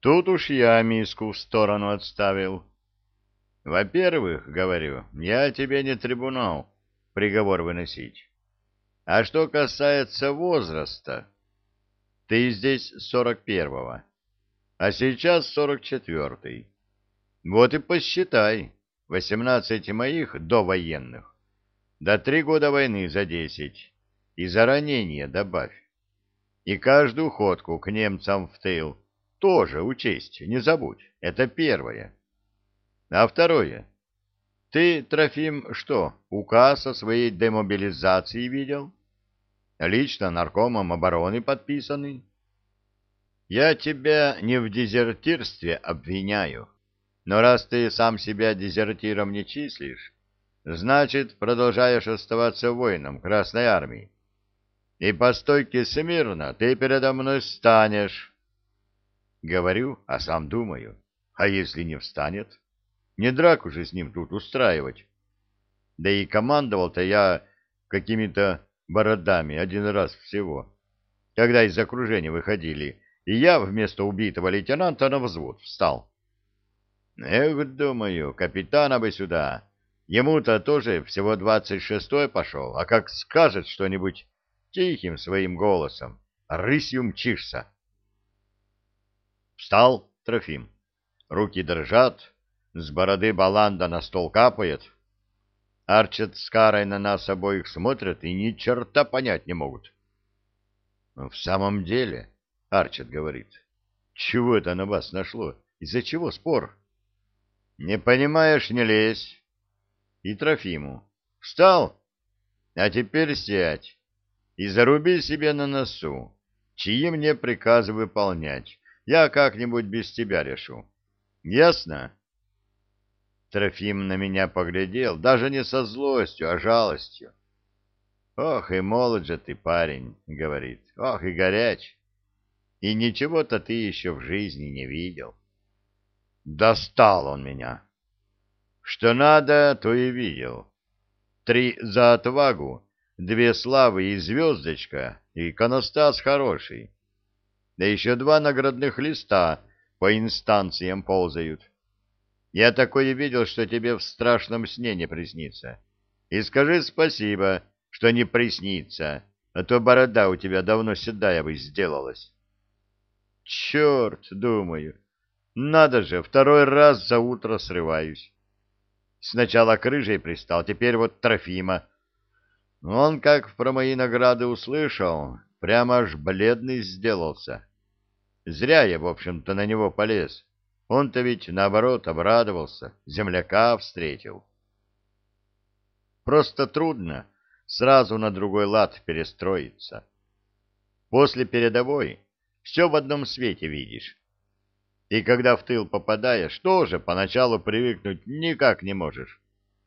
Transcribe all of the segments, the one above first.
Тут уж я миску в сторону отставил. Во-первых, говорю, я тебе не трибунал приговор выносить. А что касается возраста, ты здесь сорок первого, а сейчас сорок четвертый. Вот и посчитай, восемнадцать моих до военных, да три года войны за десять, и за ранение добавь. И каждую ходку к немцам в тыл тоже учесть, не забудь, это первое. А второе. Ты, Трофим, что, указ о своей демобилизации видел? Лично наркомом обороны подписанный? Я тебя не в дезертирстве обвиняю, но раз ты сам себя дезертиром не числишь, значит, продолжаешь оставаться воином Красной Армии. И по стойке смирно ты передо мной встанешь. Говорю, а сам думаю, а если не встанет? Не драку же с ним тут устраивать. Да и командовал-то я какими-то бородами один раз всего, когда из окружения выходили, и я вместо убитого лейтенанта на взвод встал. Эх, думаю, капитана бы сюда. Ему-то тоже всего двадцать шестой пошел, а как скажет что-нибудь тихим своим голосом, рысью мчишься. Встал Трофим. Руки дрожат, с бороды баланда на стол капает. Арчет с Карой на нас обоих смотрят и ни черта понять не могут. «В самом деле, — Арчет говорит, — чего это на вас нашло? Из-за чего спор? Не понимаешь, не лезь. И Трофиму. Встал? А теперь сядь и заруби себе на носу, чьи мне приказы выполнять. Я как-нибудь без тебя решу. Ясно? Трофим на меня поглядел, даже не со злостью, а жалостью. «Ох, и молод же ты, парень», — говорит, — «ох, и горяч, и ничего-то ты еще в жизни не видел». Достал он меня. Что надо, то и видел. Три за отвагу, две славы и звездочка, и иконостас хороший. Да еще два наградных листа по инстанциям ползают. Я такое видел, что тебе в страшном сне не приснится. И скажи спасибо, что не приснится, а то борода у тебя давно седая бы сделалась. Черт, думаю, надо же, второй раз за утро срываюсь. Сначала к рыжей пристал, теперь вот Трофима. Он, как про мои награды услышал, прямо аж бледный сделался. Зря я, в общем-то, на него полез. Он-то ведь, наоборот, обрадовался, земляка встретил. Просто трудно сразу на другой лад перестроиться. После передовой все в одном свете видишь. И когда в тыл попадаешь, тоже поначалу привыкнуть никак не можешь.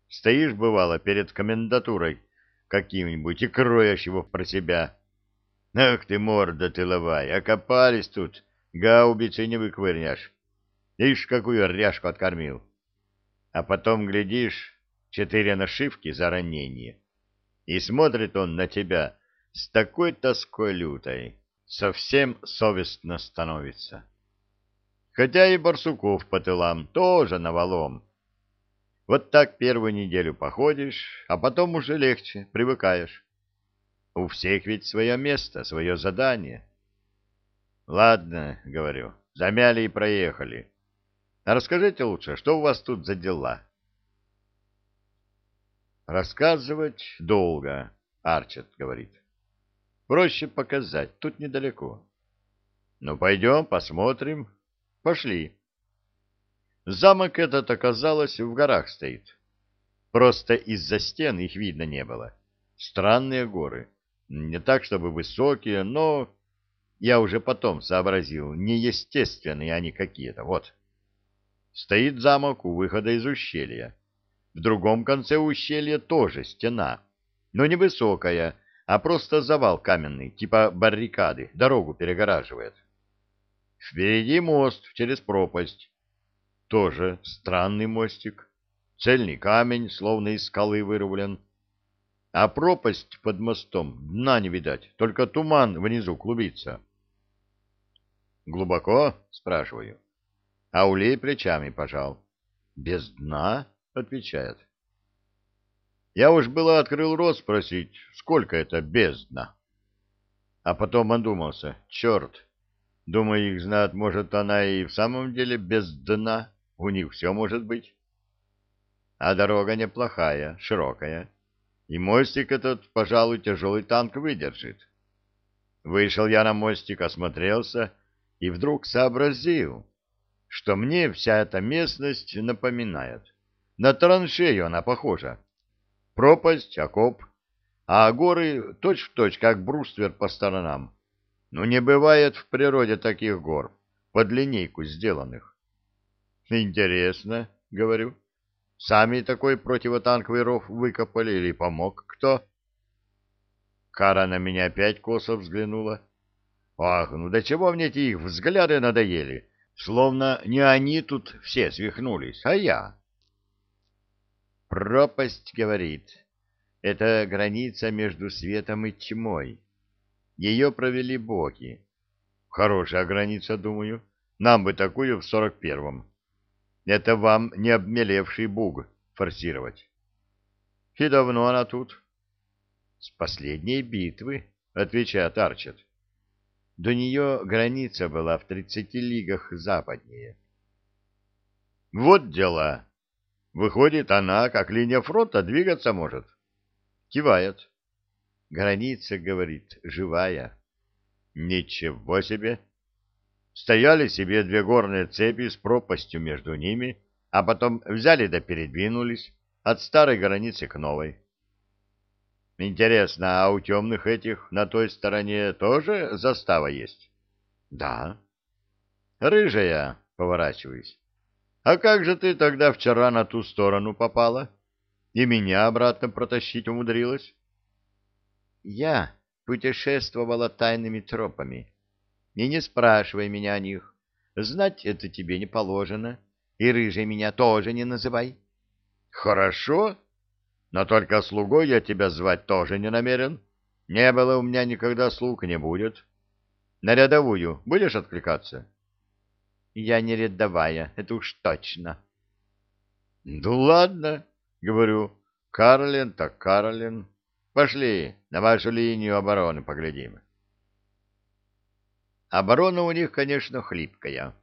Стоишь, бывало, перед комендатурой каким-нибудь и кроешь его про себя. Ах ты, морда тыловая, окопались тут, гаубицы не выквырнешь. Ишь, какую ряжку откормил. А потом, глядишь, четыре нашивки за ранение. И смотрит он на тебя с такой тоской лютой, совсем совестно становится. Хотя и Барсуков по тылам тоже навалом. Вот так первую неделю походишь, а потом уже легче, привыкаешь. У всех ведь свое место, свое задание. Ладно, говорю, замяли и проехали. А расскажите лучше, что у вас тут за дела? Рассказывать долго, Арчет говорит. Проще показать, тут недалеко. Ну, пойдем, посмотрим. Пошли. Замок этот, оказалось, в горах стоит. Просто из-за стен их видно не было. Странные горы. Не так, чтобы высокие, но... Я уже потом сообразил, неестественные они какие-то. Вот. Стоит замок у выхода из ущелья. В другом конце ущелья тоже стена, но не высокая, а просто завал каменный, типа баррикады, дорогу перегораживает. Впереди мост через пропасть. Тоже странный мостик. Цельный камень, словно из скалы вырублен. А пропасть под мостом дна не видать, только туман внизу клубится. Глубоко? Спрашиваю. Аулей плечами пожал. Без дна? Отвечает. Я уж было открыл рот спросить, сколько это без дна. А потом одумался. Черт! Думаю, их знает, может, она и в самом деле без дна. У них все может быть. А дорога неплохая, широкая. И мостик этот, пожалуй, тяжелый танк выдержит. Вышел я на мостик, осмотрелся и вдруг сообразил, что мне вся эта местность напоминает. На траншею она похожа. Пропасть, окоп, а горы точь-в-точь, точь, как бруствер по сторонам. Но не бывает в природе таких гор, под линейку сделанных. Интересно, говорю. Сами такой противотанковый ров выкопали или помог кто? Кара на меня опять косо взглянула. Ах, ну до чего мне эти их взгляды надоели? Словно не они тут все свихнулись, а я. Пропасть, говорит, это граница между светом и тьмой. Ее провели боги. Хорошая граница, думаю. Нам бы такую в сорок первом. Это вам не обмелевший буг форсировать. И давно она тут? С последней битвы, отвечает Арчет. До нее граница была в тридцати лигах западнее. Вот дела. Выходит, она, как линия фронта, двигаться может. Кивает. Граница, говорит, живая. Ничего себе! Стояли себе две горные цепи с пропастью между ними, а потом взяли да передвинулись от старой границы к новой. Интересно, а у темных этих на той стороне тоже застава есть? Да. Рыжая, поворачиваюсь. А как же ты тогда вчера на ту сторону попала? И меня обратно протащить умудрилась? Я путешествовала тайными тропами. И не спрашивай меня о них. Знать это тебе не положено. И рыжей меня тоже не называй. Хорошо, но только слугой я тебя звать тоже не намерен. Не было у меня никогда слуг, не будет. На рядовую будешь откликаться? Я не рядовая, это уж точно. Ну ладно, говорю, Карлин так Карлин. Пошли, на вашу линию обороны поглядим. Оборона у них, конечно, хлипкая.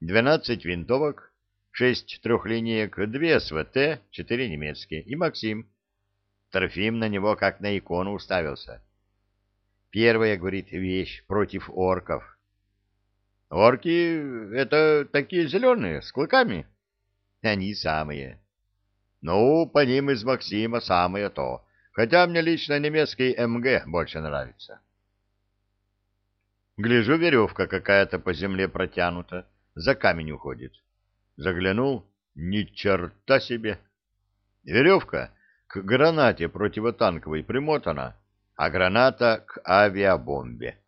Двенадцать винтовок, шесть трехлинеек, две СВТ, четыре немецкие и Максим. Трофим на него как на икону уставился. Первая, говорит, вещь против орков. Орки — это такие зеленые, с клыками? Они самые. Ну, по ним из Максима самое то. Хотя мне лично немецкий МГ больше нравится. Гляжу, веревка какая-то по земле протянута, за камень уходит. Заглянул, ни черта себе. Веревка к гранате противотанковой примотана, а граната к авиабомбе.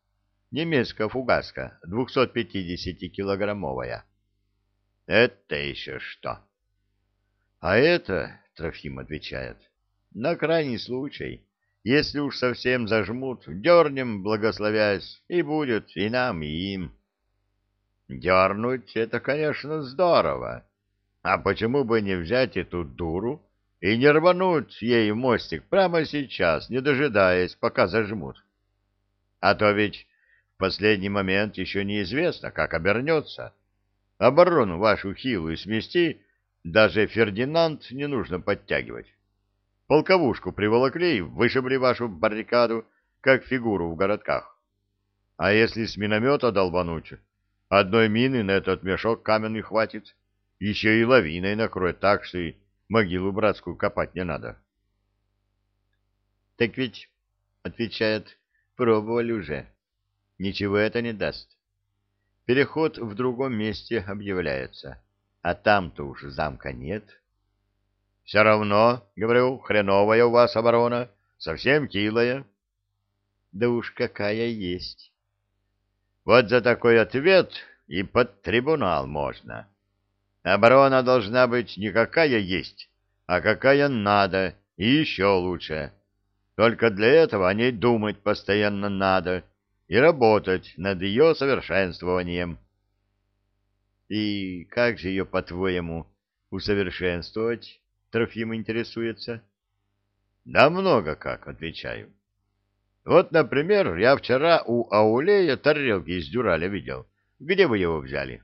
Немецкая фугаска, 250-килограммовая. Это еще что? А это, Трофим отвечает, на крайний случай. Если уж совсем зажмут, дернем, благословясь, и будет и нам, и им. Дернуть — это, конечно, здорово. А почему бы не взять эту дуру и не рвануть ей мостик прямо сейчас, не дожидаясь, пока зажмут? А то ведь в последний момент еще неизвестно, как обернется. Оборону вашу хилую смести, даже Фердинанд не нужно подтягивать. Полковушку приволокли и вышибли вашу баррикаду, как фигуру в городках. А если с миномета долбануть, одной мины на этот мешок каменный хватит, еще и лавиной накроет так, что и могилу братскую копать не надо. — Так ведь, — отвечает, — пробовали уже. Ничего это не даст. Переход в другом месте объявляется, а там-то уж замка нет. — все равно, говорю, хреновая у вас оборона, совсем килая. Да уж какая есть. Вот за такой ответ и под трибунал можно. Оборона должна быть не какая есть, а какая надо, и еще лучше. Только для этого о ней думать постоянно надо, и работать над ее совершенствованием. И как же ее, по-твоему, усовершенствовать? Трофим интересуется. Да много как, отвечаю. Вот, например, я вчера у Аулея тарелки из дюраля видел. Где вы его взяли?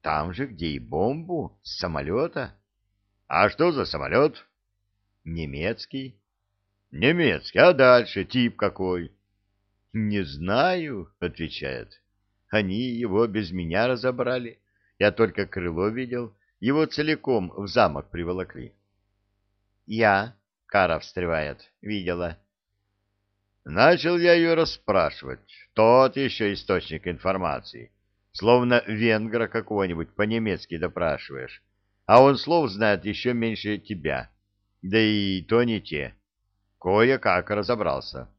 Там же, где и бомбу, с самолета. А что за самолет? Немецкий. Немецкий, а дальше тип какой? Не знаю, отвечает. Они его без меня разобрали. Я только крыло видел. Его целиком в замок приволокли. Я, Кара встревает, видела. Начал я ее расспрашивать. Тот еще источник информации. Словно венгра какого-нибудь по-немецки допрашиваешь. А он слов знает еще меньше тебя. Да и то не те. Кое-как разобрался.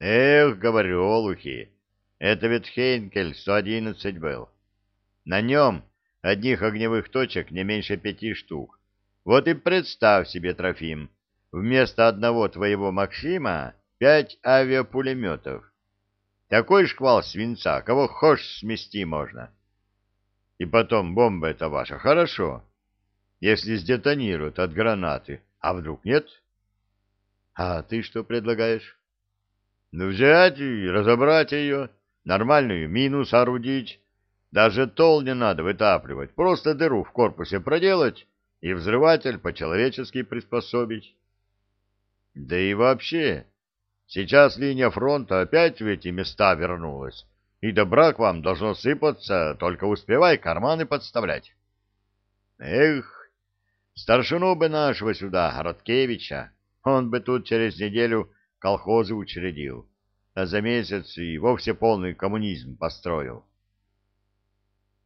Эх, говорю, олухи, это ведь Хейнкель 111 был. На нем одних огневых точек не меньше пяти штук. Вот и представь себе, Трофим, вместо одного твоего Максима пять авиапулеметов. Такой шквал свинца, кого хочешь смести можно. И потом бомба эта ваша, хорошо, если сдетонирует от гранаты, а вдруг нет? А ты что предлагаешь? Ну, взять и разобрать ее, нормальную мину соорудить. Даже тол не надо вытапливать, просто дыру в корпусе проделать и взрыватель по-человечески приспособить. Да и вообще, сейчас линия фронта опять в эти места вернулась, и добра к вам должно сыпаться, только успевай карманы подставлять. Эх, старшину бы нашего сюда, Городкевича, он бы тут через неделю колхозы учредил, а за месяц и вовсе полный коммунизм построил.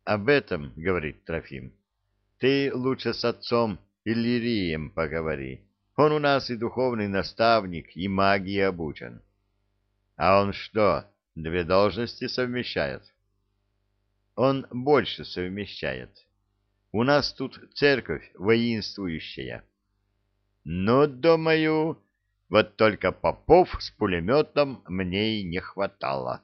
Об этом, говорит Трофим, ты лучше с отцом Иллирием поговори. Он у нас и духовный наставник, и магии обучен. А он что, две должности совмещает? Он больше совмещает. У нас тут церковь воинствующая. Но, думаю, вот только попов с пулеметом мне и не хватало.